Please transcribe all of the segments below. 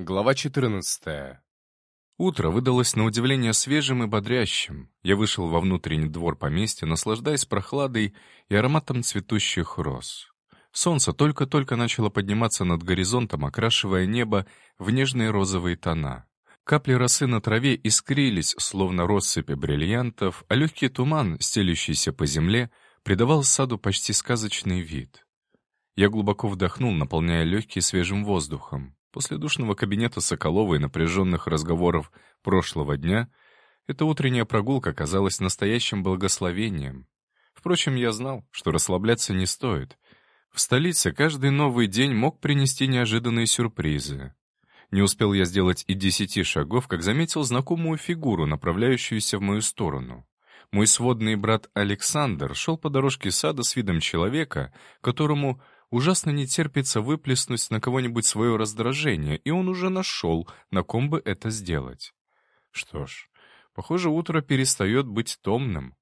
Глава 14. Утро выдалось на удивление свежим и бодрящим. Я вышел во внутренний двор поместья, наслаждаясь прохладой и ароматом цветущих роз. Солнце только-только начало подниматься над горизонтом, окрашивая небо в нежные розовые тона. Капли росы на траве искрились, словно россыпи бриллиантов, а легкий туман, стелющийся по земле, придавал саду почти сказочный вид. Я глубоко вдохнул, наполняя легкие свежим воздухом. После душного кабинета Соколова и напряженных разговоров прошлого дня эта утренняя прогулка казалась настоящим благословением. Впрочем, я знал, что расслабляться не стоит. В столице каждый новый день мог принести неожиданные сюрпризы. Не успел я сделать и десяти шагов, как заметил знакомую фигуру, направляющуюся в мою сторону. Мой сводный брат Александр шел по дорожке сада с видом человека, которому ужасно не терпится выплеснуть на кого-нибудь свое раздражение, и он уже нашел, на ком бы это сделать. Что ж, похоже, утро перестает быть томным.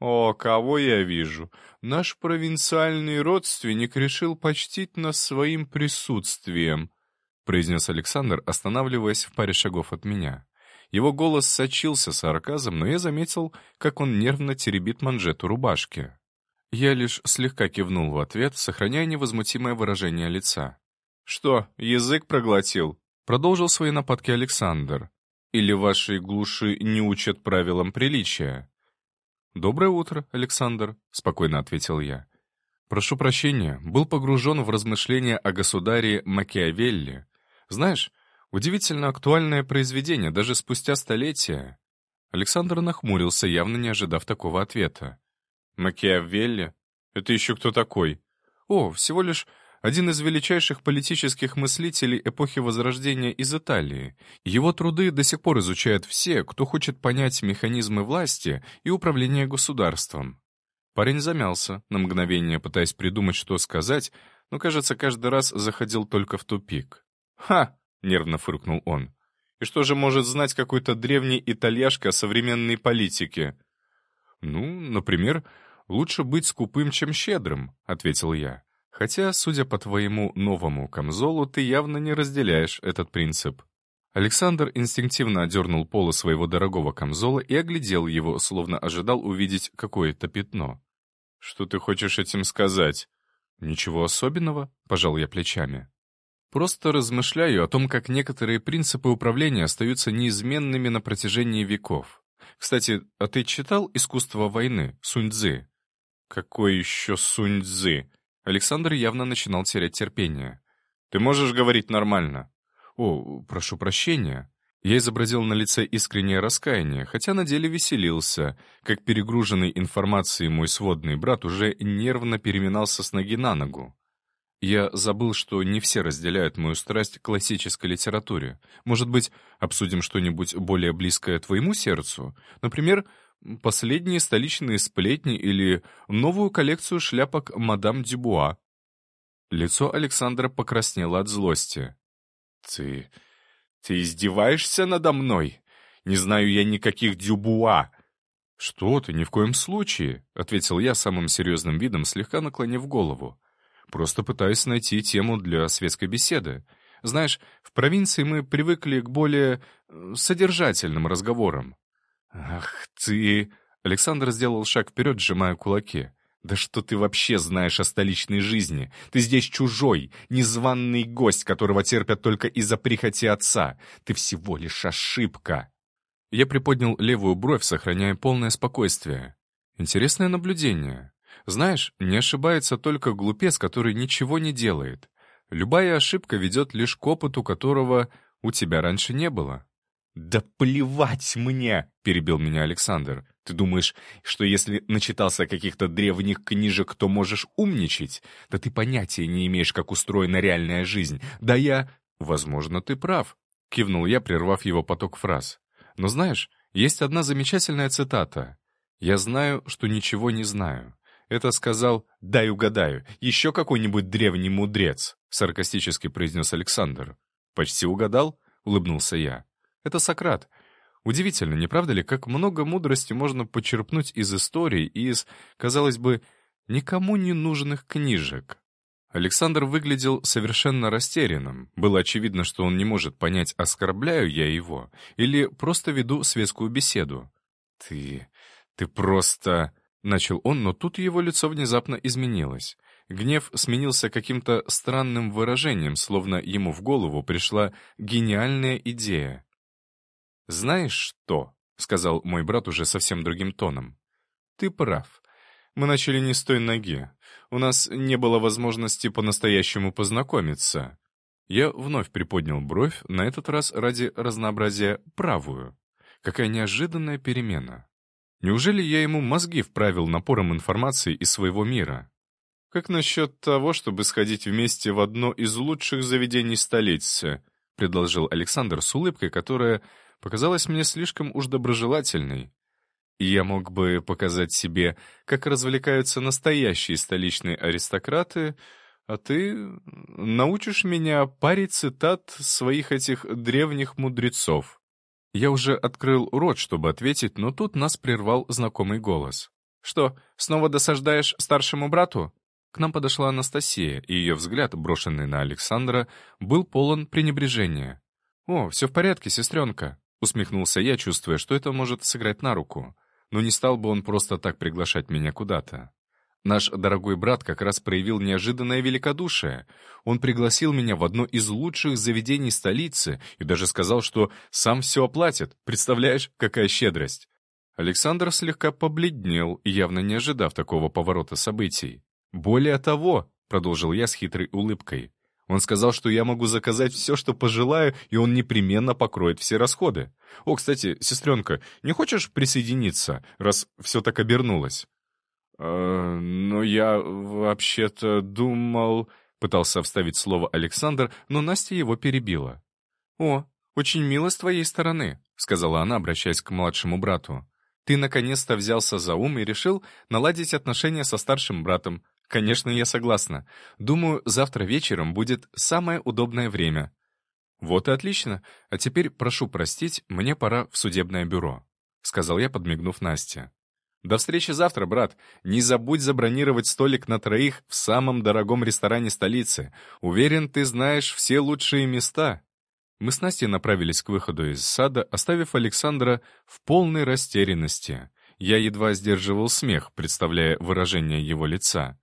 «О, кого я вижу! Наш провинциальный родственник решил почтить нас своим присутствием», — произнес Александр, останавливаясь в паре шагов от меня. Его голос сочился сарказмом, но я заметил, как он нервно теребит манжету рубашки. Я лишь слегка кивнул в ответ, сохраняя невозмутимое выражение лица. «Что, язык проглотил?» — продолжил свои нападки Александр. «Или ваши глуши не учат правилам приличия?» «Доброе утро, Александр», — спокойно ответил я. «Прошу прощения, был погружен в размышления о государе Макиавелли. Знаешь, удивительно актуальное произведение, даже спустя столетия». Александр нахмурился, явно не ожидав такого ответа. Макиавелли? Это еще кто такой? О, всего лишь один из величайших политических мыслителей эпохи Возрождения из Италии. Его труды до сих пор изучают все, кто хочет понять механизмы власти и управления государством. Парень замялся, на мгновение пытаясь придумать, что сказать, но, кажется, каждый раз заходил только в тупик. «Ха!» — нервно фыркнул он. «И что же может знать какой-то древний итальяшка о современной политике?» «Ну, например, лучше быть скупым, чем щедрым», — ответил я. «Хотя, судя по твоему новому камзолу, ты явно не разделяешь этот принцип». Александр инстинктивно одернул полы своего дорогого камзола и оглядел его, словно ожидал увидеть какое-то пятно. «Что ты хочешь этим сказать?» «Ничего особенного», — пожал я плечами. «Просто размышляю о том, как некоторые принципы управления остаются неизменными на протяжении веков. Кстати, а ты читал «Искусство войны» Сунь-Дзы? «Какой еще Сунь-Дзы?» Александр явно начинал терять терпение. «Ты можешь говорить нормально?» «О, прошу прощения». Я изобразил на лице искреннее раскаяние, хотя на деле веселился. Как перегруженный информацией мой сводный брат уже нервно переминался с ноги на ногу. Я забыл, что не все разделяют мою страсть к классической литературе. Может быть, обсудим что-нибудь более близкое твоему сердцу? Например, последние столичные сплетни или новую коллекцию шляпок мадам Дюбуа. Лицо Александра покраснело от злости. «Ты... ты издеваешься надо мной? Не знаю я никаких Дюбуа!» «Что ты, ни в коем случае!» — ответил я самым серьезным видом, слегка наклонив голову. «Просто пытаюсь найти тему для светской беседы. Знаешь, в провинции мы привыкли к более э, содержательным разговорам. «Ах ты...» Александр сделал шаг вперед, сжимая кулаки. «Да что ты вообще знаешь о столичной жизни? Ты здесь чужой, незваный гость, которого терпят только из-за прихоти отца. Ты всего лишь ошибка!» Я приподнял левую бровь, сохраняя полное спокойствие. Интересное наблюдение. Знаешь, не ошибается только глупец, который ничего не делает. Любая ошибка ведет лишь к опыту, которого у тебя раньше не было. «Да плевать мне!» — перебил меня Александр. «Ты думаешь, что если начитался каких-то древних книжек, то можешь умничать? Да ты понятия не имеешь, как устроена реальная жизнь. Да я...» «Возможно, ты прав», — кивнул я, прервав его поток фраз. «Но знаешь, есть одна замечательная цитата. «Я знаю, что ничего не знаю». Это сказал «дай угадаю, еще какой-нибудь древний мудрец», — саркастически произнес Александр. «Почти угадал?» — улыбнулся я. Это Сократ. Удивительно, не правда ли, как много мудрости можно почерпнуть из истории и из, казалось бы, никому не нужных книжек. Александр выглядел совершенно растерянным. Было очевидно, что он не может понять, оскорбляю я его или просто веду светскую беседу. «Ты... ты просто...» — начал он, но тут его лицо внезапно изменилось. Гнев сменился каким-то странным выражением, словно ему в голову пришла гениальная идея. «Знаешь что?» — сказал мой брат уже совсем другим тоном. «Ты прав. Мы начали не с той ноги. У нас не было возможности по-настоящему познакомиться. Я вновь приподнял бровь, на этот раз ради разнообразия правую. Какая неожиданная перемена. Неужели я ему мозги вправил напором информации из своего мира? Как насчет того, чтобы сходить вместе в одно из лучших заведений столицы? предложил Александр с улыбкой, которая показалась мне слишком уж доброжелательной. И я мог бы показать себе, как развлекаются настоящие столичные аристократы, а ты научишь меня паре цитат своих этих древних мудрецов. Я уже открыл рот, чтобы ответить, но тут нас прервал знакомый голос. «Что, снова досаждаешь старшему брату?» К нам подошла Анастасия, и ее взгляд, брошенный на Александра, был полон пренебрежения. «О, все в порядке, сестренка», — усмехнулся я, чувствуя, что это может сыграть на руку но не стал бы он просто так приглашать меня куда-то. Наш дорогой брат как раз проявил неожиданное великодушие. Он пригласил меня в одно из лучших заведений столицы и даже сказал, что сам все оплатит. Представляешь, какая щедрость? Александр слегка побледнел, явно не ожидав такого поворота событий. «Более того», — продолжил я с хитрой улыбкой, он сказал, что я могу заказать все, что пожелаю, и он непременно покроет все расходы. О, кстати, сестренка, не хочешь присоединиться, раз все так обернулось? «Э, «Ну, я вообще-то думал...» — пытался вставить слово Александр, но Настя его перебила. «О, очень мило с твоей стороны», — сказала она, обращаясь к младшему брату. «Ты наконец-то взялся за ум и решил наладить отношения со старшим братом. Конечно, я согласна. Думаю, завтра вечером будет самое удобное время. Вот и отлично. А теперь прошу простить, мне пора в судебное бюро, сказал я, подмигнув Насте. До встречи завтра, брат. Не забудь забронировать столик на троих в самом дорогом ресторане столицы. Уверен, ты знаешь все лучшие места. Мы с Настей направились к выходу из сада, оставив Александра в полной растерянности. Я едва сдерживал смех, представляя выражение его лица.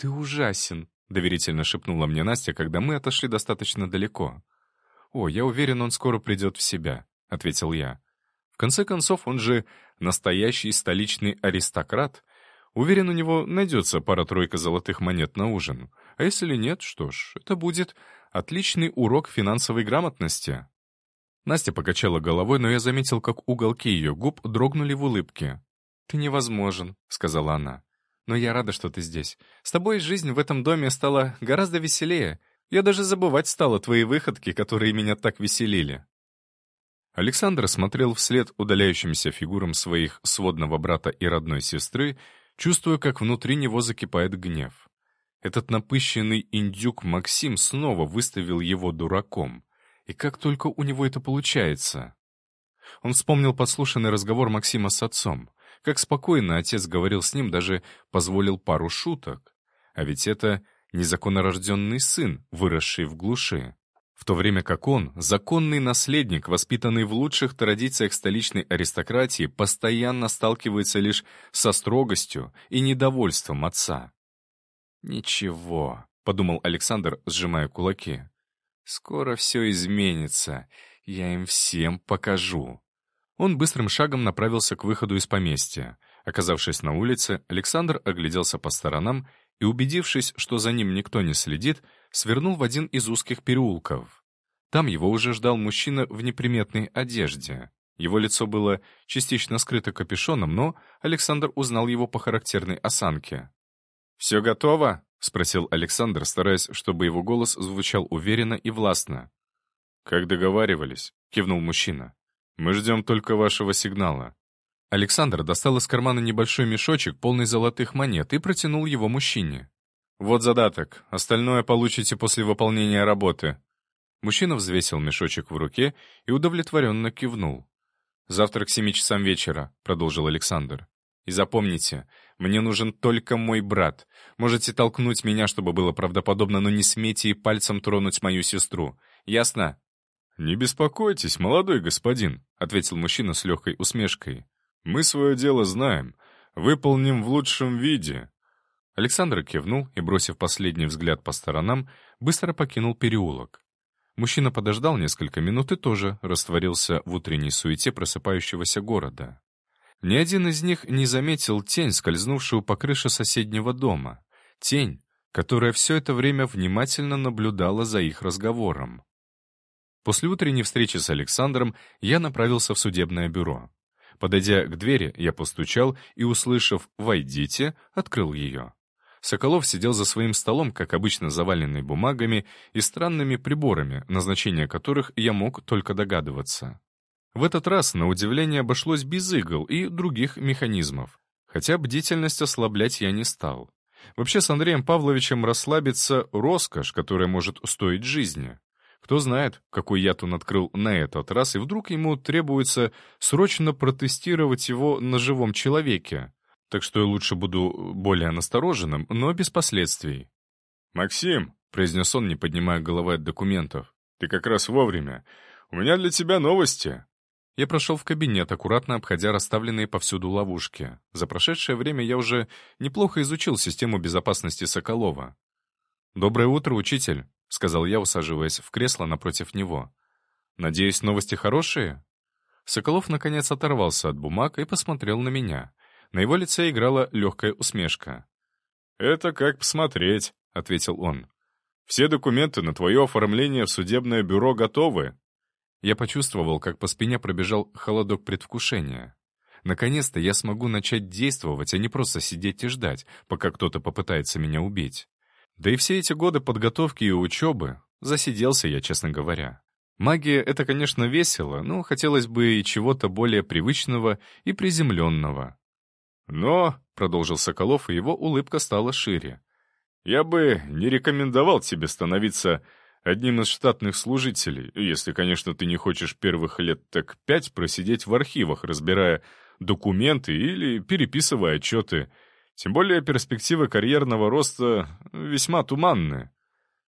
«Ты ужасен», — доверительно шепнула мне Настя, когда мы отошли достаточно далеко. «О, я уверен, он скоро придет в себя», — ответил я. «В конце концов, он же настоящий столичный аристократ. Уверен, у него найдется пара-тройка золотых монет на ужин. А если нет, что ж, это будет отличный урок финансовой грамотности». Настя покачала головой, но я заметил, как уголки ее губ дрогнули в улыбке. «Ты невозможен», — сказала она. Но я рада, что ты здесь. С тобой жизнь в этом доме стала гораздо веселее. Я даже забывать стала твои выходки, которые меня так веселили». Александр смотрел вслед удаляющимся фигурам своих сводного брата и родной сестры, чувствуя, как внутри него закипает гнев. Этот напыщенный индюк Максим снова выставил его дураком. И как только у него это получается? Он вспомнил подслушанный разговор Максима с отцом. Как спокойно отец говорил с ним, даже позволил пару шуток. А ведь это незаконнорожденный сын, выросший в глуши. В то время как он, законный наследник, воспитанный в лучших традициях столичной аристократии, постоянно сталкивается лишь со строгостью и недовольством отца. «Ничего», — подумал Александр, сжимая кулаки. «Скоро все изменится. Я им всем покажу». Он быстрым шагом направился к выходу из поместья. Оказавшись на улице, Александр огляделся по сторонам и, убедившись, что за ним никто не следит, свернул в один из узких переулков. Там его уже ждал мужчина в неприметной одежде. Его лицо было частично скрыто капюшоном, но Александр узнал его по характерной осанке. «Все готово?» — спросил Александр, стараясь, чтобы его голос звучал уверенно и властно. «Как договаривались», — кивнул мужчина. Мы ждем только вашего сигнала». Александр достал из кармана небольшой мешочек, полный золотых монет, и протянул его мужчине. «Вот задаток. Остальное получите после выполнения работы». Мужчина взвесил мешочек в руке и удовлетворенно кивнул. «Завтра к семи часам вечера», — продолжил Александр. И запомните, мне нужен только мой брат. Можете толкнуть меня, чтобы было правдоподобно, но не смейте и пальцем тронуть мою сестру. Ясно?» «Не беспокойтесь, молодой господин», — ответил мужчина с легкой усмешкой. «Мы свое дело знаем. Выполним в лучшем виде». Александр кивнул и, бросив последний взгляд по сторонам, быстро покинул переулок. Мужчина подождал несколько минут и тоже растворился в утренней суете просыпающегося города. Ни один из них не заметил тень, скользнувшую по крыше соседнего дома. Тень, которая все это время внимательно наблюдала за их разговором. После утренней встречи с Александром я направился в судебное бюро. Подойдя к двери, я постучал и, услышав «Войдите», открыл ее. Соколов сидел за своим столом, как обычно заваленный бумагами и странными приборами, назначение которых я мог только догадываться. В этот раз, на удивление, обошлось без игл и других механизмов. Хотя бдительность ослаблять я не стал. Вообще с Андреем Павловичем расслабиться — роскошь, которая может стоить жизни. Кто знает, какой яд он открыл на этот раз, и вдруг ему требуется срочно протестировать его на живом человеке. Так что я лучше буду более настороженным, но без последствий. «Максим», — произнес он, не поднимая головы от документов, — «ты как раз вовремя. У меня для тебя новости». Я прошел в кабинет, аккуратно обходя расставленные повсюду ловушки. За прошедшее время я уже неплохо изучил систему безопасности Соколова. «Доброе утро, учитель», — сказал я, усаживаясь в кресло напротив него. «Надеюсь, новости хорошие?» Соколов наконец оторвался от бумаг и посмотрел на меня. На его лице играла легкая усмешка. «Это как посмотреть», — ответил он. «Все документы на твое оформление в судебное бюро готовы. Я почувствовал, как по спине пробежал холодок предвкушения. Наконец-то я смогу начать действовать, а не просто сидеть и ждать, пока кто-то попытается меня убить. Да и все эти годы подготовки и учебы засиделся я, честно говоря. Магия — это, конечно, весело, но хотелось бы и чего-то более привычного и приземленного. «Но», — продолжил Соколов, и его улыбка стала шире, «я бы не рекомендовал тебе становиться одним из штатных служителей, если, конечно, ты не хочешь первых лет так пять просидеть в архивах, разбирая документы или переписывая отчеты. Тем более перспективы карьерного роста весьма туманны.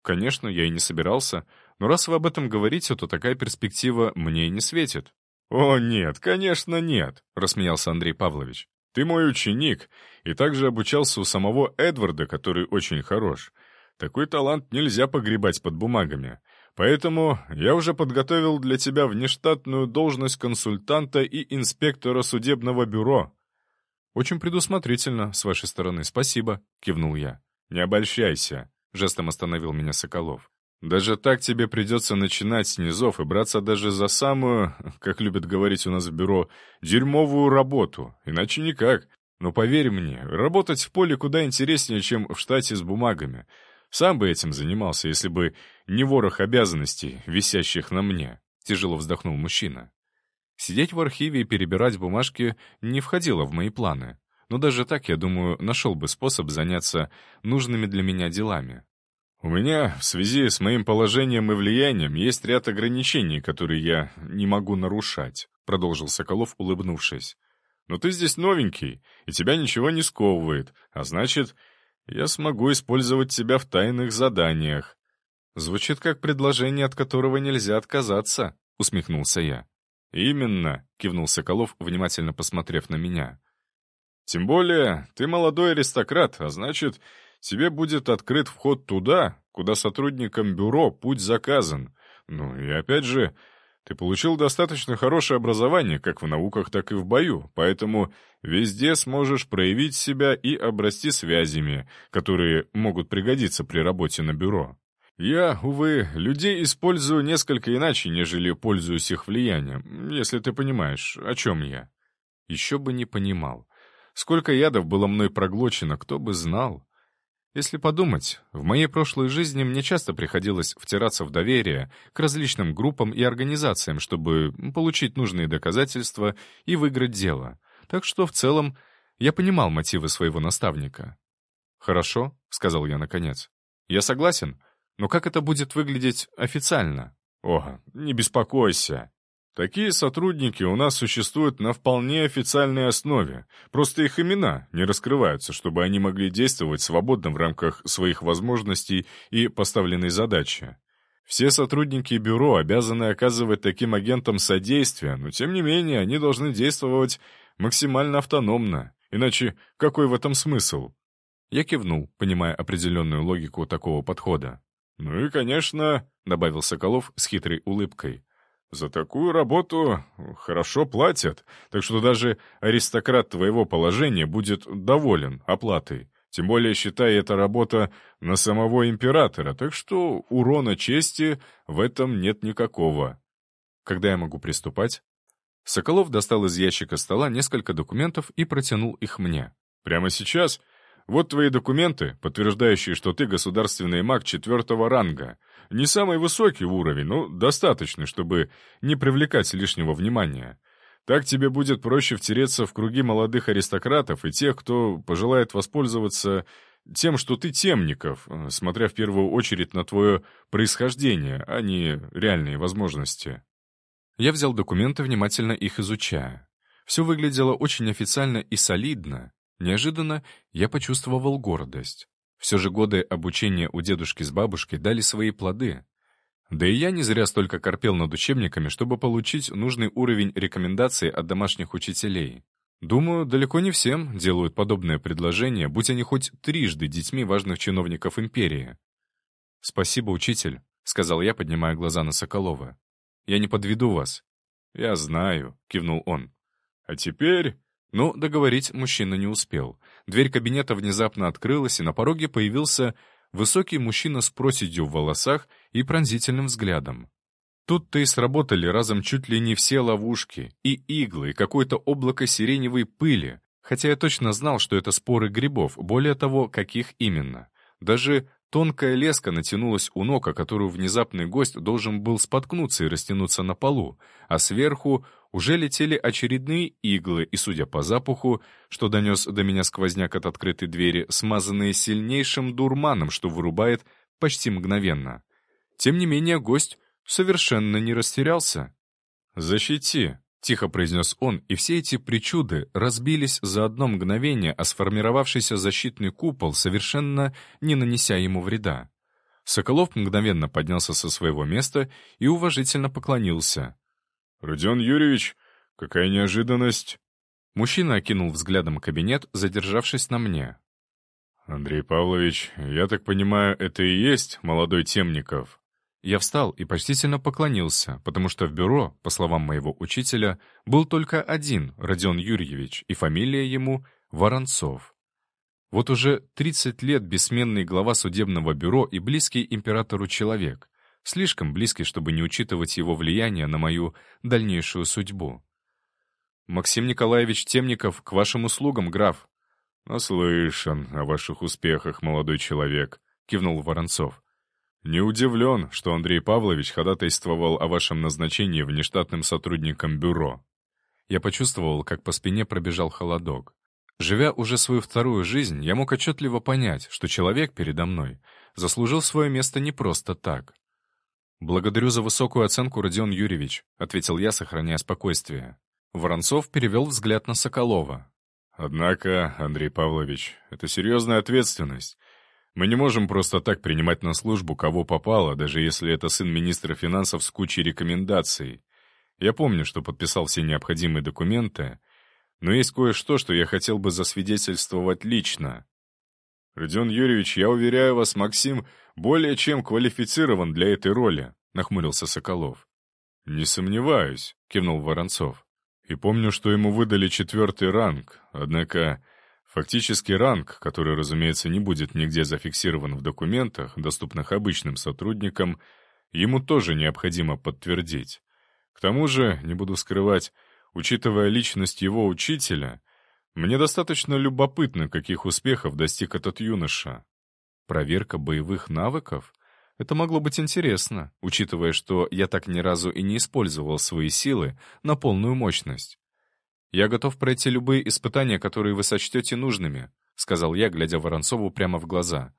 Конечно, я и не собирался, но раз вы об этом говорите, то такая перспектива мне и не светит. «О, нет, конечно, нет», — рассмеялся Андрей Павлович. «Ты мой ученик, и также обучался у самого Эдварда, который очень хорош. Такой талант нельзя погребать под бумагами. Поэтому я уже подготовил для тебя внештатную должность консультанта и инспектора судебного бюро». «Очень предусмотрительно, с вашей стороны, спасибо», — кивнул я. «Не обольщайся», — жестом остановил меня Соколов. «Даже так тебе придется начинать с низов и браться даже за самую, как любят говорить у нас в бюро, дерьмовую работу. Иначе никак. Но поверь мне, работать в поле куда интереснее, чем в штате с бумагами. Сам бы этим занимался, если бы не ворох обязанностей, висящих на мне», — тяжело вздохнул мужчина. Сидеть в архиве и перебирать бумажки не входило в мои планы. Но даже так, я думаю, нашел бы способ заняться нужными для меня делами. «У меня в связи с моим положением и влиянием есть ряд ограничений, которые я не могу нарушать», — продолжил Соколов, улыбнувшись. «Но ты здесь новенький, и тебя ничего не сковывает, а значит, я смогу использовать тебя в тайных заданиях». «Звучит как предложение, от которого нельзя отказаться», — усмехнулся я. «Именно», — кивнул Соколов, внимательно посмотрев на меня. «Тем более, ты молодой аристократ, а значит, тебе будет открыт вход туда, куда сотрудникам бюро путь заказан. Ну и опять же, ты получил достаточно хорошее образование как в науках, так и в бою, поэтому везде сможешь проявить себя и обрасти связями, которые могут пригодиться при работе на бюро. Я, увы, людей использую несколько иначе, нежели пользуюсь их влиянием, если ты понимаешь, о чем я. Еще бы не понимал. Сколько ядов было мной проглочено, кто бы знал. Если подумать, в моей прошлой жизни мне часто приходилось втираться в доверие к различным группам и организациям, чтобы получить нужные доказательства и выиграть дело. Так что в целом я понимал мотивы своего наставника. «Хорошо», — сказал я наконец. «Я согласен, но как это будет выглядеть официально?» «О, не беспокойся», Такие сотрудники у нас существуют на вполне официальной основе. Просто их имена не раскрываются, чтобы они могли действовать свободно в рамках своих возможностей и поставленной задачи. Все сотрудники бюро обязаны оказывать таким агентам содействие, но тем не менее они должны действовать максимально автономно. Иначе какой в этом смысл? Я кивнул, понимая определенную логику такого подхода. «Ну и, конечно», — добавил Соколов с хитрой улыбкой, «за такую работу хорошо платят, так что даже аристократ твоего положения будет доволен оплатой. Тем более, считай, это работа на самого императора, так что урона чести в этом нет никакого». «Когда я могу приступать?» Соколов достал из ящика стола несколько документов и протянул их мне. «Прямо сейчас?» Вот твои документы, подтверждающие, что ты государственный маг четвертого ранга. Не самый высокий уровень, но достаточный, чтобы не привлекать лишнего внимания. Так тебе будет проще втереться в круги молодых аристократов и тех, кто пожелает воспользоваться тем, что ты темников, смотря в первую очередь на твое происхождение, а не реальные возможности. Я взял документы, внимательно их изучая. Все выглядело очень официально и солидно, Неожиданно я почувствовал гордость. Все же годы обучения у дедушки с бабушкой дали свои плоды. Да и я не зря столько корпел над учебниками, чтобы получить нужный уровень рекомендаций от домашних учителей. Думаю, далеко не всем делают подобное предложение, будь они хоть трижды детьми важных чиновников империи. «Спасибо, учитель», — сказал я, поднимая глаза на Соколова. «Я не подведу вас». «Я знаю», — кивнул он. «А теперь но договорить мужчина не успел. Дверь кабинета внезапно открылась, и на пороге появился высокий мужчина с проседью в волосах и пронзительным взглядом. Тут-то и сработали разом чуть ли не все ловушки, и иглы, и какое-то облако сиреневой пыли, хотя я точно знал, что это споры грибов, более того, каких именно. Даже тонкая леска натянулась у ног, о которую внезапный гость должен был споткнуться и растянуться на полу, а сверху уже летели очередные иглы, и, судя по запаху, что донес до меня сквозняк от открытой двери, смазанные сильнейшим дурманом, что вырубает почти мгновенно. Тем не менее, гость совершенно не растерялся. «Защити!» — тихо произнес он, и все эти причуды разбились за одно мгновение, а сформировавшийся защитный купол, совершенно не нанеся ему вреда. Соколов мгновенно поднялся со своего места и уважительно поклонился. «Родион Юрьевич, какая неожиданность!» Мужчина окинул взглядом кабинет, задержавшись на мне. «Андрей Павлович, я так понимаю, это и есть молодой Темников?» Я встал и почтительно поклонился, потому что в бюро, по словам моего учителя, был только один Родион Юрьевич, и фамилия ему Воронцов. Вот уже 30 лет бессменный глава судебного бюро и близкий императору человек. Слишком близкий, чтобы не учитывать его влияние на мою дальнейшую судьбу. «Максим Николаевич Темников, к вашим услугам, граф». «Наслышан о ваших успехах, молодой человек», — кивнул Воронцов. «Не удивлен, что Андрей Павлович ходатайствовал о вашем назначении внештатным сотрудником бюро». Я почувствовал, как по спине пробежал холодок. Живя уже свою вторую жизнь, я мог отчетливо понять, что человек передо мной заслужил свое место не просто так. «Благодарю за высокую оценку, Родион Юрьевич», — ответил я, сохраняя спокойствие. Воронцов перевел взгляд на Соколова. «Однако, Андрей Павлович, это серьезная ответственность. Мы не можем просто так принимать на службу кого попало, даже если это сын министра финансов с кучей рекомендаций. Я помню, что подписал все необходимые документы, но есть кое-что, что я хотел бы засвидетельствовать лично. Родион Юрьевич, я уверяю вас, Максим более чем квалифицирован для этой роли», — нахмурился Соколов. «Не сомневаюсь», — кивнул Воронцов. «И помню, что ему выдали четвертый ранг, однако фактический ранг, который, разумеется, не будет нигде зафиксирован в документах, доступных обычным сотрудникам, ему тоже необходимо подтвердить. К тому же, не буду скрывать, учитывая личность его учителя, мне достаточно любопытно, каких успехов достиг этот юноша. Проверка боевых навыков? Это могло быть интересно, учитывая, что я так ни разу и не использовал свои силы на полную мощность. «Я готов пройти любые испытания, которые вы сочтете нужными», — сказал я, глядя Воронцову прямо в глаза.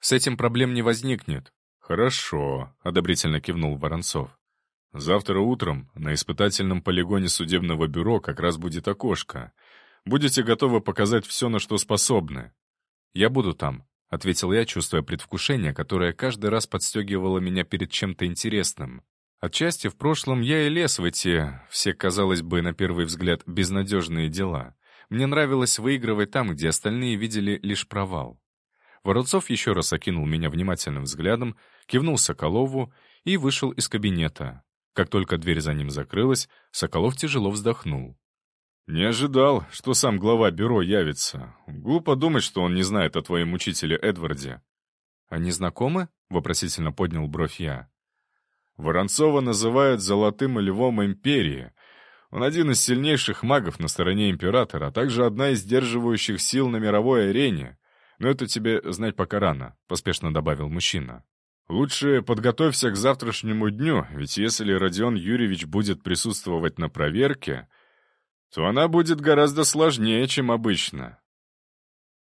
«С этим проблем не возникнет». «Хорошо», — одобрительно кивнул Воронцов. Завтра утром на испытательном полигоне судебного бюро как раз будет окошко. Будете готовы показать все, на что способны. Я буду там, — ответил я, чувствуя предвкушение, которое каждый раз подстегивало меня перед чем-то интересным. Отчасти в прошлом я и лез в эти, все, казалось бы, на первый взгляд, безнадежные дела. Мне нравилось выигрывать там, где остальные видели лишь провал. Воронцов еще раз окинул меня внимательным взглядом, кивнул Соколову и вышел из кабинета. Как только дверь за ним закрылась, Соколов тяжело вздохнул. «Не ожидал, что сам глава бюро явится. Глупо думать, что он не знает о твоем учителе Эдварде». «Они знакомы?» — вопросительно поднял бровь я. Воронцова называют «золотым львом империи». Он один из сильнейших магов на стороне императора, а также одна из сдерживающих сил на мировой арене. Но это тебе знать пока рано», — поспешно добавил мужчина. Лучше подготовься к завтрашнему дню, ведь если Родион Юрьевич будет присутствовать на проверке, то она будет гораздо сложнее, чем обычно.